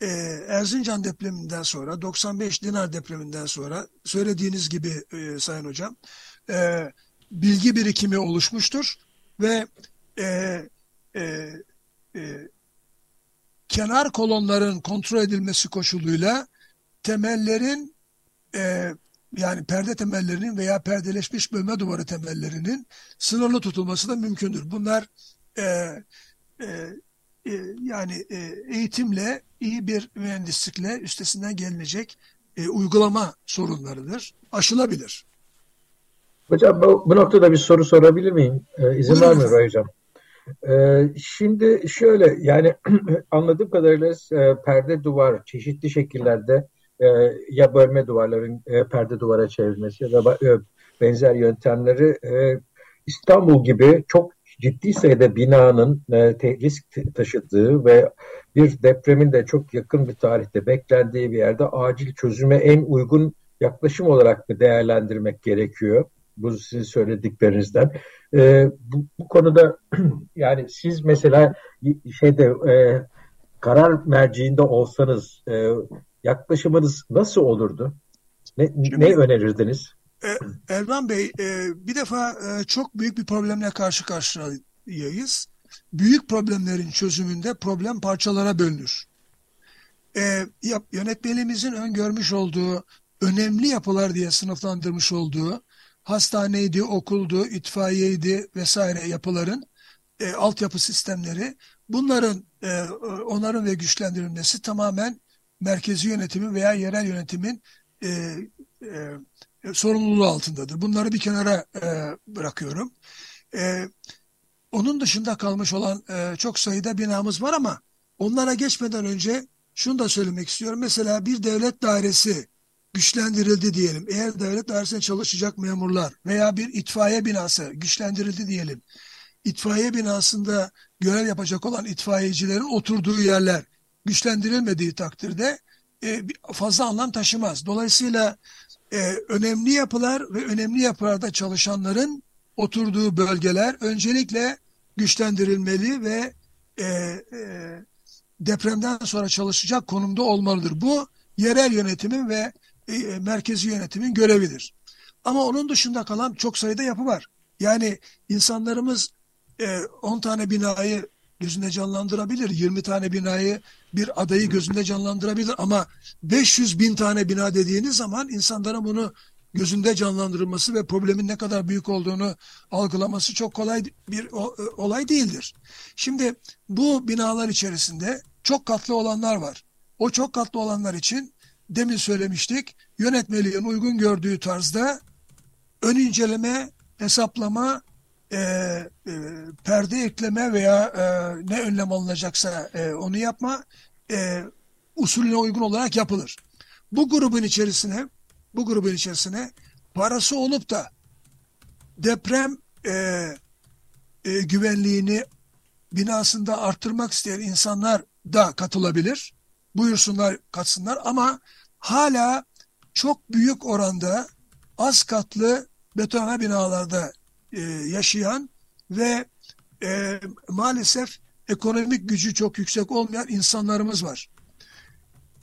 Speaker 3: e, Erzincan depreminden sonra 95 Dinar depreminden sonra söylediğiniz gibi e, Sayın Hocam e, bilgi birikimi oluşmuştur ve e, e, e, kenar kolonların kontrol edilmesi koşuluyla temellerin e, yani perde temellerinin veya perdeleşmiş bölme duvarı temellerinin sınırlı tutulması da mümkündür. Bunlar e, e, e, yani e, eğitimle iyi bir mühendislikle üstesinden gelinecek e, uygulama sorunlarıdır. Aşılabilir.
Speaker 5: Hocam bu, bu noktada bir soru sorabilir miyim? Ee, izin var mı hocam? Ee, şimdi şöyle yani anladığım kadarıyla e, perde duvar çeşitli şekillerde e, ya bölme duvarların e, perde duvara çevrilmesi ya da e, benzer yöntemleri e, İstanbul gibi çok ciddi sayıda binanın e, risk taşıdığı ve bir depremin de çok yakın bir tarihte beklendiği bir yerde acil çözüme en uygun yaklaşım olarak mı değerlendirmek gerekiyor? Bu sizin söylediklerinizden. E, bu, bu konuda yani siz mesela şeyde e, karar merciinde olsanız e, yaklaşımınız nasıl olurdu? Ne, Şimdi, ne önerirdiniz?
Speaker 3: E, Elvan Bey, e, bir defa e, çok büyük bir problemle karşı karşıyayız. Büyük problemlerin çözümünde problem parçalara bölünür. E, yap, yönetmenimizin öngörmüş olduğu önemli yapılar diye sınıflandırmış olduğu hastaneydi, okuldu, itfaiyeydi vesaire yapıların e, altyapı sistemleri bunların e, onarım ve güçlendirilmesi tamamen merkezi yönetimin veya yerel yönetimin e, e, sorumluluğu altındadır. Bunları bir kenara e, bırakıyorum. E, onun dışında kalmış olan e, çok sayıda binamız var ama onlara geçmeden önce şunu da söylemek istiyorum. Mesela bir devlet dairesi güçlendirildi diyelim. Eğer devlet dairesinde çalışacak memurlar veya bir itfaiye binası güçlendirildi diyelim. İtfaiye binasında görev yapacak olan itfaiyecilerin oturduğu yerler güçlendirilmediği takdirde e, fazla anlam taşımaz. Dolayısıyla e, önemli yapılar ve önemli yapılarda çalışanların oturduğu bölgeler öncelikle güçlendirilmeli ve e, e, depremden sonra çalışacak konumda olmalıdır. Bu yerel yönetimin ve e, merkezi yönetimin görevidir. Ama onun dışında kalan çok sayıda yapı var. Yani insanlarımız e, 10 tane binayı gözünde canlandırabilir. 20 tane binayı bir adayı gözünde canlandırabilir ama 500 bin tane bina dediğiniz zaman insanların bunu gözünde canlandırılması ve problemin ne kadar büyük olduğunu algılaması çok kolay bir olay değildir. Şimdi bu binalar içerisinde çok katlı olanlar var. O çok katlı olanlar için demin söylemiştik yönetmeliğin uygun gördüğü tarzda ön inceleme, hesaplama e, e, perde ekleme veya e, ne önlem alınacaksa e, onu yapma e, usulüne uygun olarak yapılır. Bu grubun içerisine bu grubun içerisine parası olup da deprem e, e, güvenliğini binasında arttırmak isteyen insanlar da katılabilir. Buyursunlar, katsınlar ama hala çok büyük oranda az katlı betona binalarda e, yaşayan ve e, maalesef ekonomik gücü çok yüksek olmayan insanlarımız var.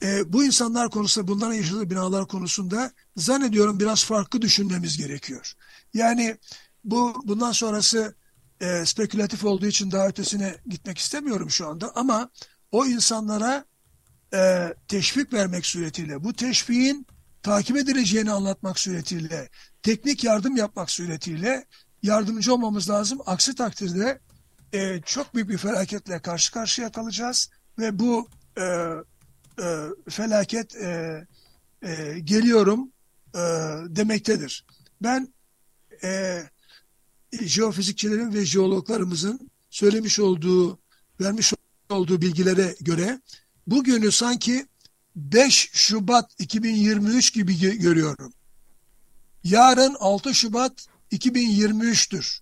Speaker 3: E, bu insanlar konusunda, bunların yaşadığı binalar konusunda zannediyorum biraz farklı düşünmemiz gerekiyor. Yani bu bundan sonrası e, spekülatif olduğu için daha ötesine gitmek istemiyorum şu anda ama o insanlara e, teşvik vermek suretiyle, bu teşviğin takip edileceğini anlatmak suretiyle, teknik yardım yapmak suretiyle yardımcı olmamız lazım. Aksi takdirde e, çok büyük bir felaketle karşı karşıya kalacağız ve bu e, e, felaket e, e, geliyorum e, demektedir. Ben e, jeofizikçilerin ve jeologlarımızın söylemiş olduğu, vermiş olduğu bilgilere göre bugünü sanki 5 Şubat 2023 gibi görüyorum. Yarın 6 Şubat 2023'tür.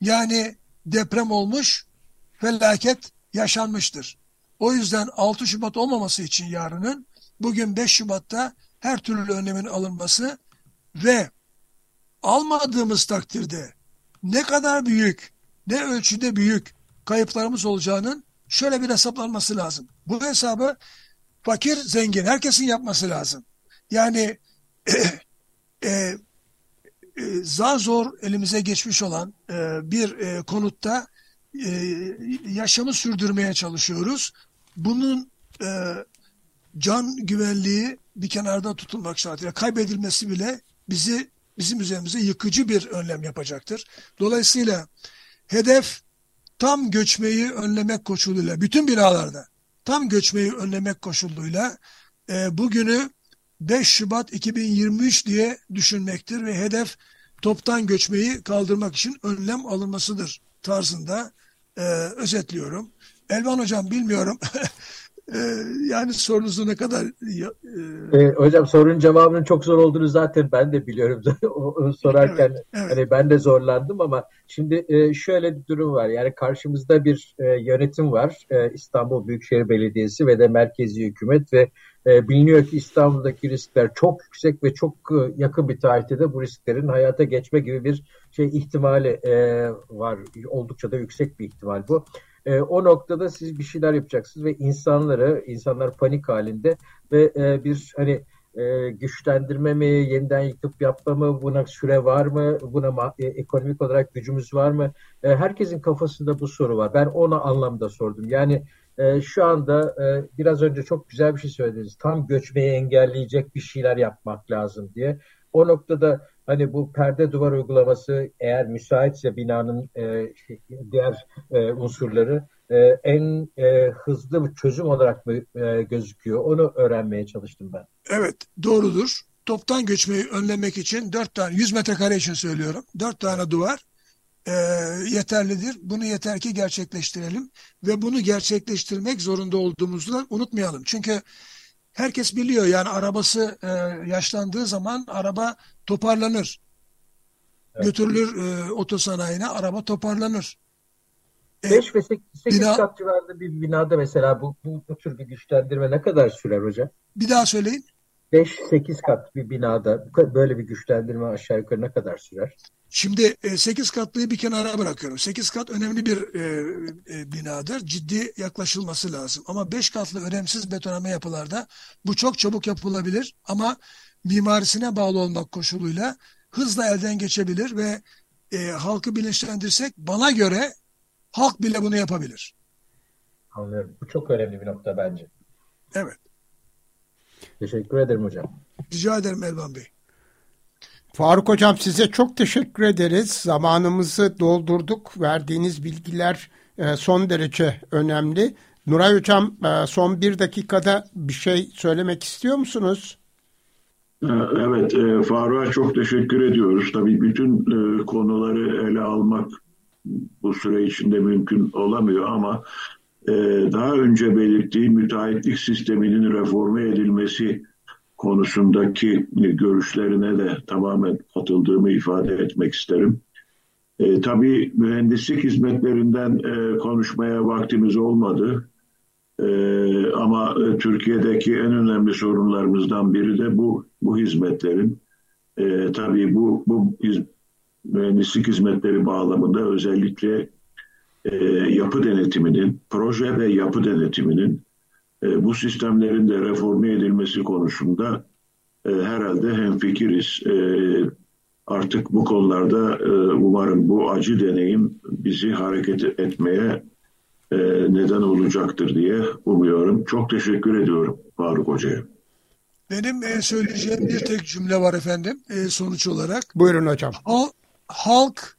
Speaker 3: Yani deprem olmuş, felaket yaşanmıştır. O yüzden 6 Şubat olmaması için yarının bugün 5 Şubat'ta her türlü önlemin alınması ve almadığımız takdirde ne kadar büyük, ne ölçüde büyük kayıplarımız olacağının şöyle bir hesaplanması lazım. Bu hesabı fakir, zengin herkesin yapması lazım. Yani e, e, zar zor elimize geçmiş olan e, bir e, konutta e, yaşamı sürdürmeye çalışıyoruz. Bunun e, can güvenliği bir kenarda tutulmak şartıyla kaybedilmesi bile bizi bizim üzerimize yıkıcı bir önlem yapacaktır. Dolayısıyla hedef tam göçmeyi önlemek koşuluyla bütün binalarda tam göçmeyi önlemek koşuluyla e, bugünü 5 Şubat 2023 diye düşünmektir ve hedef toptan göçmeyi kaldırmak için önlem alınmasıdır tarzında e, özetliyorum. Elvan Hocam bilmiyorum Ee, yani sorunuzu ne kadar...
Speaker 5: E... E, hocam sorunun cevabının çok zor olduğunu zaten ben de biliyorum. sorarken evet, evet. hani ben de zorlandım ama şimdi e, şöyle bir durum var. Yani karşımızda bir e, yönetim var. E, İstanbul Büyükşehir Belediyesi ve de merkezi hükümet ve e, biliniyor ki İstanbul'daki riskler çok yüksek ve çok e, yakın bir tarihte de bu risklerin hayata geçme gibi bir şey ihtimali e, var. Oldukça da yüksek bir ihtimal bu. E, o noktada siz bir şeyler yapacaksınız ve insanları, insanlar panik halinde ve e, bir hani e, güçlendirme mi, yeniden yıkıp yapma mı, buna süre var mı, buna e, ekonomik olarak gücümüz var mı? E, herkesin kafasında bu soru var. Ben ona anlamda sordum. Yani e, şu anda e, biraz önce çok güzel bir şey söylediniz. Tam göçmeyi engelleyecek bir şeyler yapmak lazım diye. O noktada hani bu perde duvar uygulaması eğer müsaitse binanın e, şey, diğer e, unsurları en hızlı çözüm olarak mı gözüküyor? Onu öğrenmeye çalıştım ben.
Speaker 3: Evet doğrudur. Toptan göçmeyi önlemek için dört tane 100 metrekare için söylüyorum. Dört tane duvar e, yeterlidir. Bunu yeter ki gerçekleştirelim ve bunu gerçekleştirmek zorunda olduğumuzu unutmayalım. Çünkü herkes biliyor yani arabası e, yaşlandığı zaman araba toparlanır. Evet. Götürülür e, otosanayine araba toparlanır.
Speaker 5: 5 e, ve 8, 8 bina, kat civarında bir binada mesela bu, bu, bu tür bir güçlendirme ne kadar sürer hocam?
Speaker 3: Bir daha söyleyin.
Speaker 5: 5-8 kat bir binada böyle bir güçlendirme aşağı yukarı ne kadar sürer?
Speaker 3: Şimdi 8 e, katlıyı bir kenara bırakıyorum. 8 kat önemli bir e, e, binadır. Ciddi yaklaşılması lazım. Ama 5 katlı önemsiz betonarme yapılarda bu çok çabuk yapılabilir ama mimarisine bağlı olmak koşuluyla hızla elden geçebilir ve e, halkı bilinçlendirsek bana göre halk bile bunu yapabilir.
Speaker 5: Anlıyorum. Bu çok önemli bir nokta bence.
Speaker 3: Evet.
Speaker 5: Teşekkür ederim hocam.
Speaker 3: Rica ederim Elvan Bey.
Speaker 2: Faruk Hocam size çok teşekkür ederiz. Zamanımızı doldurduk. Verdiğiniz bilgiler e, son derece önemli. Nuray Hocam e, son bir dakikada bir şey söylemek istiyor musunuz?
Speaker 4: E, evet, Faruk'a çok teşekkür ediyoruz. Tabii bütün konuları ele almak bu süre içinde mümkün olamıyor ama daha önce belirttiğim müteahhitlik sisteminin reforme edilmesi konusundaki görüşlerine de tamamen katıldığımı ifade etmek isterim. E, tabii mühendislik hizmetlerinden e, konuşmaya vaktimiz olmadı. E, ama e, Türkiye'deki en önemli sorunlarımızdan biri de bu bu hizmetlerin. E, tabii bu bu hiz, mühendislik hizmetleri bağlamında özellikle e, yapı denetiminin, proje ve yapı denetiminin e, bu sistemlerin de reforme edilmesi konusunda e, herhalde hemfikiriz. E, artık bu konularda e, umarım bu acı deneyim bizi hareket etmeye e, neden olacaktır diye umuyorum. Çok teşekkür ediyorum Faruk Hoca'ya.
Speaker 3: Benim e, söyleyeceğim bir tek cümle var efendim e, sonuç olarak.
Speaker 2: Buyurun hocam.
Speaker 3: Halk, halk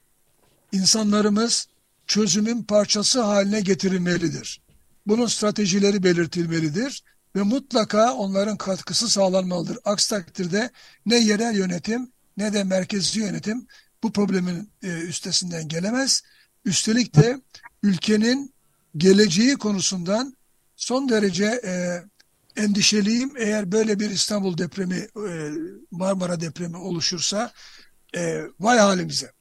Speaker 3: insanlarımız çözümün parçası haline getirilmelidir. Bunun stratejileri belirtilmelidir ve mutlaka onların katkısı sağlanmalıdır. Aksi takdirde ne yerel yönetim ne de merkezi yönetim bu problemin e, üstesinden gelemez. Üstelik de ülkenin geleceği konusundan son derece e, endişeliyim. Eğer böyle bir İstanbul depremi, e, Marmara depremi oluşursa e, vay halimize.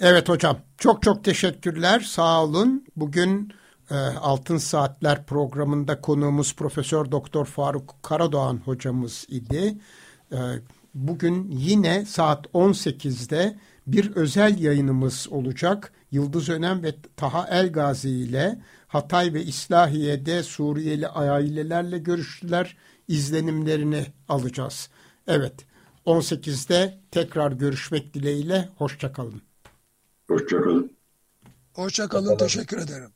Speaker 2: Evet hocam çok çok teşekkürler sağ olun. Bugün e, Altın Saatler programında konuğumuz Profesör Doktor Faruk Karadoğan hocamız idi. E, bugün yine saat 18'de bir özel yayınımız olacak. Yıldız Önem ve Taha Elgazi ile Hatay ve İslahiye'de Suriyeli ailelerle görüştüler. İzlenimlerini alacağız. Evet 18'de tekrar görüşmek dileğiyle. Hoşçakalın.
Speaker 4: Hoşçakalın.
Speaker 3: Hoşçakalın. Teşekkür ederim.